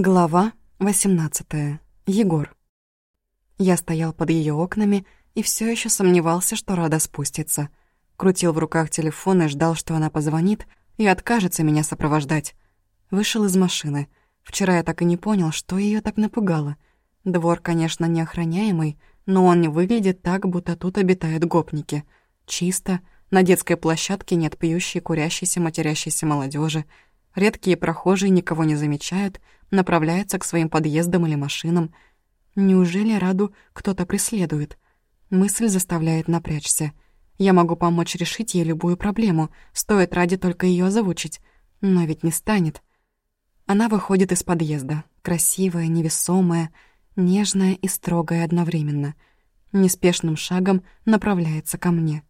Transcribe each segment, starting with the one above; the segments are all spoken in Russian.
Глава 18. Егор. Я стоял под ее окнами и все еще сомневался, что Рада спустится. Крутил в руках телефон и ждал, что она позвонит и откажется меня сопровождать. Вышел из машины. Вчера я так и не понял, что ее так напугало. Двор, конечно, неохраняемый, но он не выглядит так, будто тут обитают гопники. Чисто, на детской площадке нет пьющей, курящейся, матерящейся молодежи. Редкие прохожие никого не замечают — направляется к своим подъездам или машинам. Неужели Раду кто-то преследует? Мысль заставляет напрячься. Я могу помочь решить ей любую проблему, стоит ради только ее озвучить. Но ведь не станет. Она выходит из подъезда, красивая, невесомая, нежная и строгая одновременно. Неспешным шагом направляется ко мне.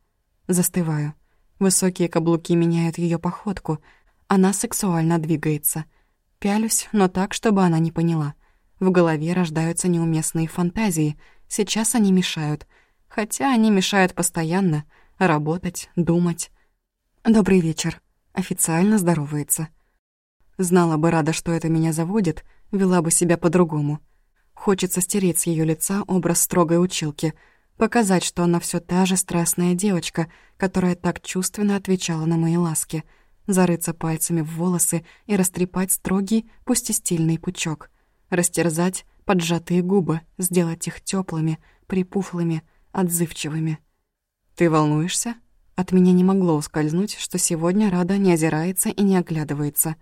Застываю. Высокие каблуки меняют ее походку. Она сексуально двигается — Пялюсь, но так, чтобы она не поняла. В голове рождаются неуместные фантазии. Сейчас они мешают. Хотя они мешают постоянно. Работать, думать. «Добрый вечер». Официально здоровается. Знала бы рада, что это меня заводит, вела бы себя по-другому. Хочется стереть с ее лица образ строгой училки, показать, что она все та же страстная девочка, которая так чувственно отвечала на мои ласки — зарыться пальцами в волосы и растрепать строгий, пусть и стильный пучок, растерзать поджатые губы, сделать их теплыми, припухлыми, отзывчивыми. «Ты волнуешься?» От меня не могло ускользнуть, что сегодня Рада не озирается и не оглядывается.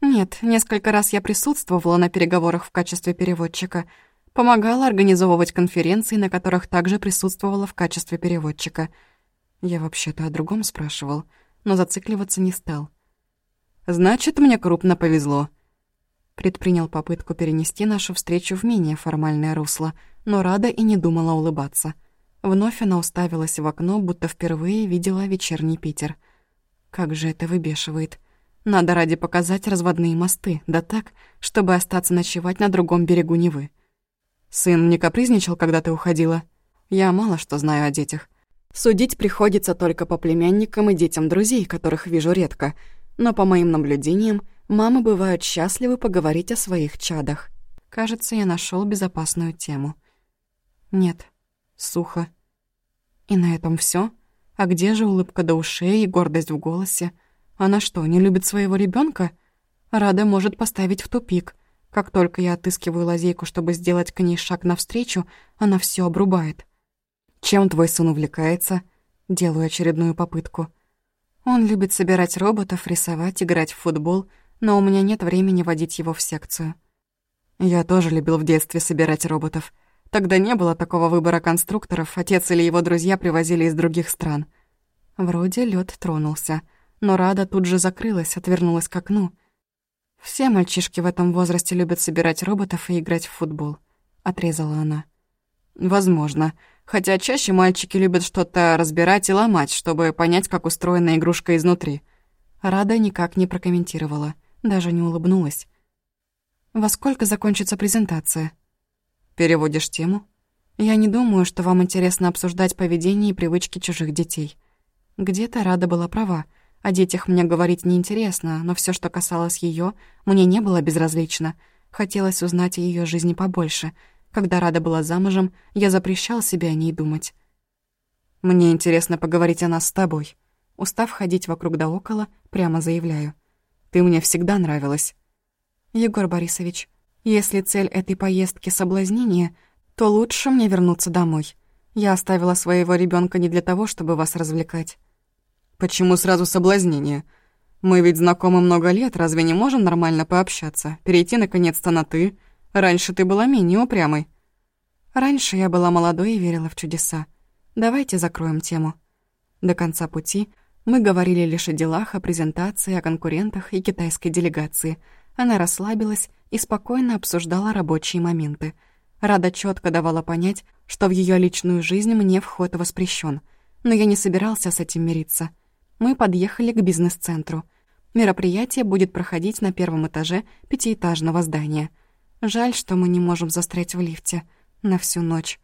Нет, несколько раз я присутствовала на переговорах в качестве переводчика, помогала организовывать конференции, на которых также присутствовала в качестве переводчика. Я вообще-то о другом спрашивал — но зацикливаться не стал. «Значит, мне крупно повезло». Предпринял попытку перенести нашу встречу в менее формальное русло, но Рада и не думала улыбаться. Вновь она уставилась в окно, будто впервые видела вечерний Питер. Как же это выбешивает. Надо ради показать разводные мосты, да так, чтобы остаться ночевать на другом берегу Невы. «Сын не капризничал, когда ты уходила?» «Я мало что знаю о детях. Судить приходится только по племянникам и детям друзей, которых вижу редко, но по моим наблюдениям, мамы бывают счастливы поговорить о своих чадах. Кажется, я нашел безопасную тему. Нет, сухо. И на этом все. А где же улыбка до ушей и гордость в голосе? Она что, не любит своего ребенка? Рада может поставить в тупик. Как только я отыскиваю лазейку, чтобы сделать к ней шаг навстречу, она все обрубает. «Чем твой сын увлекается?» Делаю очередную попытку. Он любит собирать роботов, рисовать, играть в футбол, но у меня нет времени водить его в секцию. Я тоже любил в детстве собирать роботов. Тогда не было такого выбора конструкторов, отец или его друзья привозили из других стран. Вроде лед тронулся, но Рада тут же закрылась, отвернулась к окну. «Все мальчишки в этом возрасте любят собирать роботов и играть в футбол», — отрезала она. «Возможно. Хотя чаще мальчики любят что-то разбирать и ломать, чтобы понять, как устроена игрушка изнутри. Рада никак не прокомментировала, даже не улыбнулась. «Во сколько закончится презентация?» «Переводишь тему?» «Я не думаю, что вам интересно обсуждать поведение и привычки чужих детей». Где-то Рада была права. О детях мне говорить неинтересно, но все, что касалось ее, мне не было безразлично. Хотелось узнать о ее жизни побольше — когда Рада была замужем, я запрещал себе о ней думать. «Мне интересно поговорить о нас с тобой». Устав ходить вокруг да около, прямо заявляю. «Ты мне всегда нравилась». «Егор Борисович, если цель этой поездки — соблазнение, то лучше мне вернуться домой. Я оставила своего ребенка не для того, чтобы вас развлекать». «Почему сразу соблазнение? Мы ведь знакомы много лет, разве не можем нормально пообщаться? Перейти, наконец-то, на «ты»?» Раньше ты была менее упрямой». «Раньше я была молодой и верила в чудеса. Давайте закроем тему». До конца пути мы говорили лишь о делах, о презентации, о конкурентах и китайской делегации. Она расслабилась и спокойно обсуждала рабочие моменты. Рада четко давала понять, что в ее личную жизнь мне вход воспрещен, но я не собирался с этим мириться. Мы подъехали к бизнес-центру. Мероприятие будет проходить на первом этаже пятиэтажного здания — Жаль, что мы не можем застрять в лифте на всю ночь.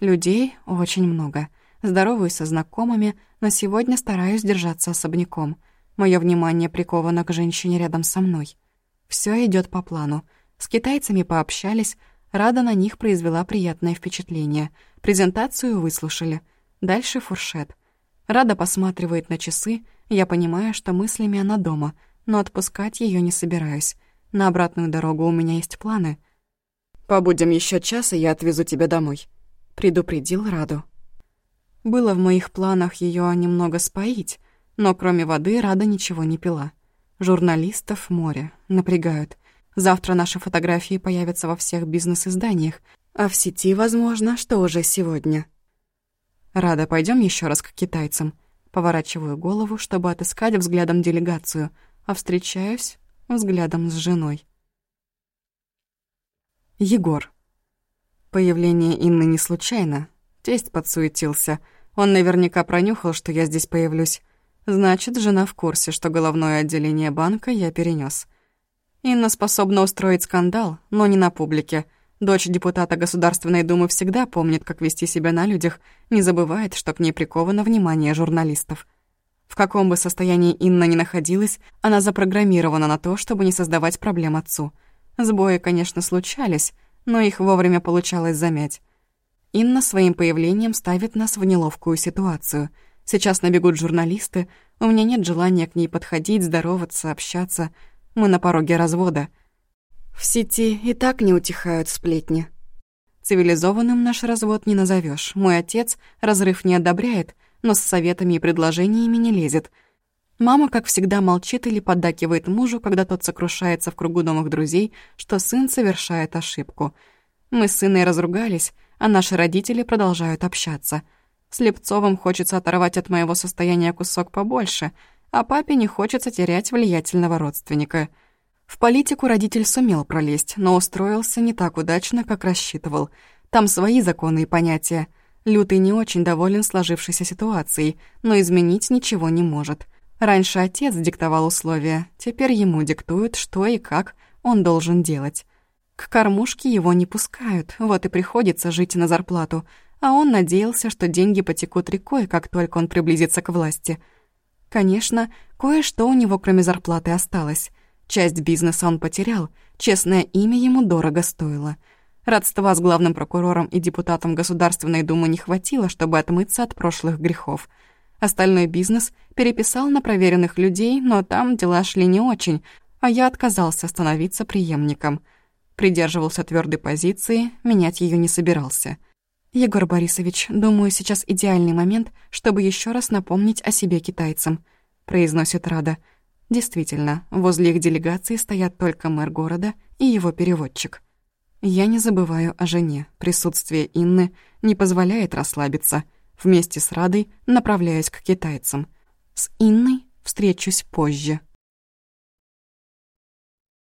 Людей очень много. Здороваюсь со знакомыми, но сегодня стараюсь держаться особняком. Моё внимание приковано к женщине рядом со мной. Все идет по плану. С китайцами пообщались, Рада на них произвела приятное впечатление. Презентацию выслушали. Дальше фуршет. Рада посматривает на часы, я понимаю, что мыслями она дома, но отпускать ее не собираюсь. На обратную дорогу у меня есть планы. «Побудем еще час, и я отвезу тебя домой», — предупредил Раду. Было в моих планах ее немного споить, но кроме воды Рада ничего не пила. Журналистов море. Напрягают. Завтра наши фотографии появятся во всех бизнес-изданиях, а в сети, возможно, что уже сегодня. Рада, пойдем еще раз к китайцам. Поворачиваю голову, чтобы отыскать взглядом делегацию, а встречаюсь взглядом с женой. Егор. Появление Инны не случайно. Тесть подсуетился. Он наверняка пронюхал, что я здесь появлюсь. Значит, жена в курсе, что головное отделение банка я перенес. Инна способна устроить скандал, но не на публике. Дочь депутата Государственной Думы всегда помнит, как вести себя на людях, не забывает, что к ней приковано внимание журналистов. В каком бы состоянии Инна ни находилась, она запрограммирована на то, чтобы не создавать проблем отцу. Сбои, конечно, случались, но их вовремя получалось замять. Инна своим появлением ставит нас в неловкую ситуацию. Сейчас набегут журналисты, у меня нет желания к ней подходить, здороваться, общаться — мы на пороге развода. В сети и так не утихают сплетни. Цивилизованным наш развод не назовешь. Мой отец разрыв не одобряет, но с советами и предложениями не лезет. Мама, как всегда, молчит или поддакивает мужу, когда тот сокрушается в кругу новых друзей, что сын совершает ошибку. Мы с сыном разругались, а наши родители продолжают общаться. Слепцовым хочется оторвать от моего состояния кусок побольше — а папе не хочется терять влиятельного родственника. В политику родитель сумел пролезть, но устроился не так удачно, как рассчитывал. Там свои законы и понятия. Лютый не очень доволен сложившейся ситуацией, но изменить ничего не может. Раньше отец диктовал условия, теперь ему диктуют, что и как он должен делать. К кормушке его не пускают, вот и приходится жить на зарплату, а он надеялся, что деньги потекут рекой, как только он приблизится к власти — Конечно, кое-что у него кроме зарплаты осталось. Часть бизнеса он потерял, честное имя ему дорого стоило. Родства с главным прокурором и депутатом Государственной Думы не хватило, чтобы отмыться от прошлых грехов. Остальной бизнес переписал на проверенных людей, но там дела шли не очень, а я отказался становиться преемником. Придерживался твердой позиции, менять ее не собирался — «Егор Борисович, думаю, сейчас идеальный момент, чтобы еще раз напомнить о себе китайцам», — произносит Рада. Действительно, возле их делегации стоят только мэр города и его переводчик. Я не забываю о жене. Присутствие Инны не позволяет расслабиться. Вместе с Радой направляюсь к китайцам. С Инной встречусь позже.